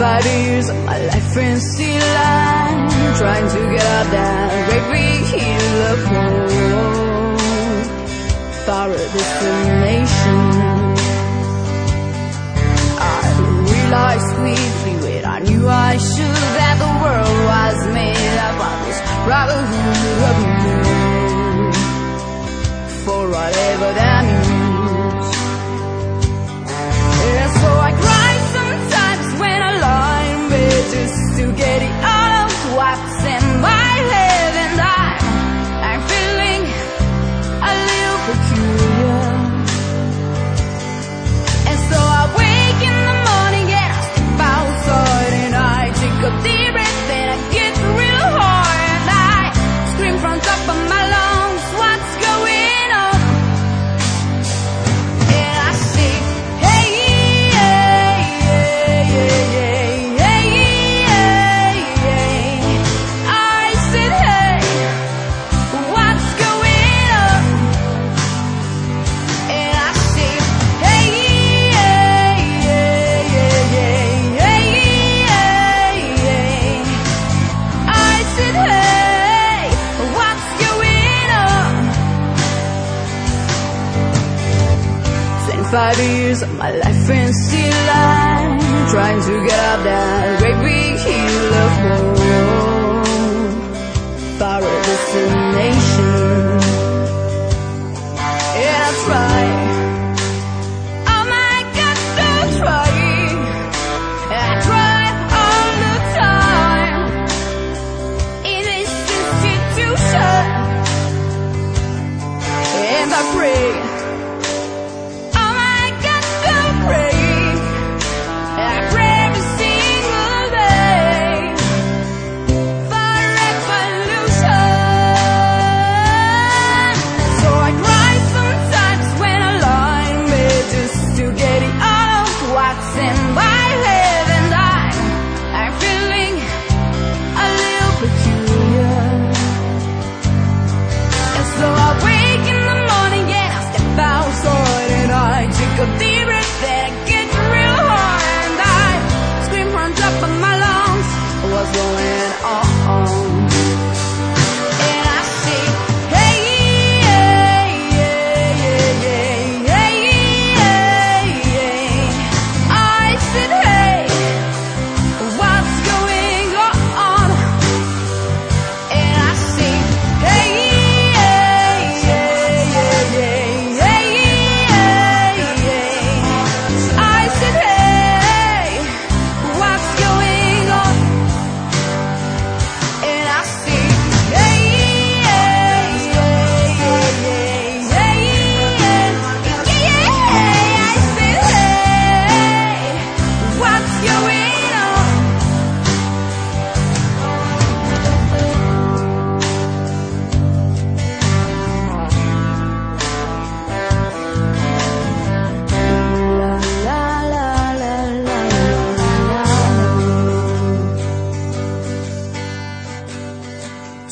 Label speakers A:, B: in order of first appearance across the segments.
A: try to use my life in sea line Trying to get out that rapey healer pool Far a destination to get it all out. Five years of my life in sea line, trying to get out that great big hill of hope, far a destination. Yeah, I try. Oh my God, so try. I try all the time. In this institution, and I pray. and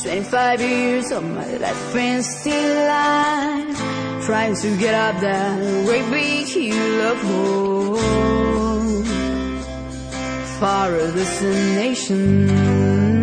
A: 25 years of my life and still alive. Trying to get up that great big hill of hope Far a destination.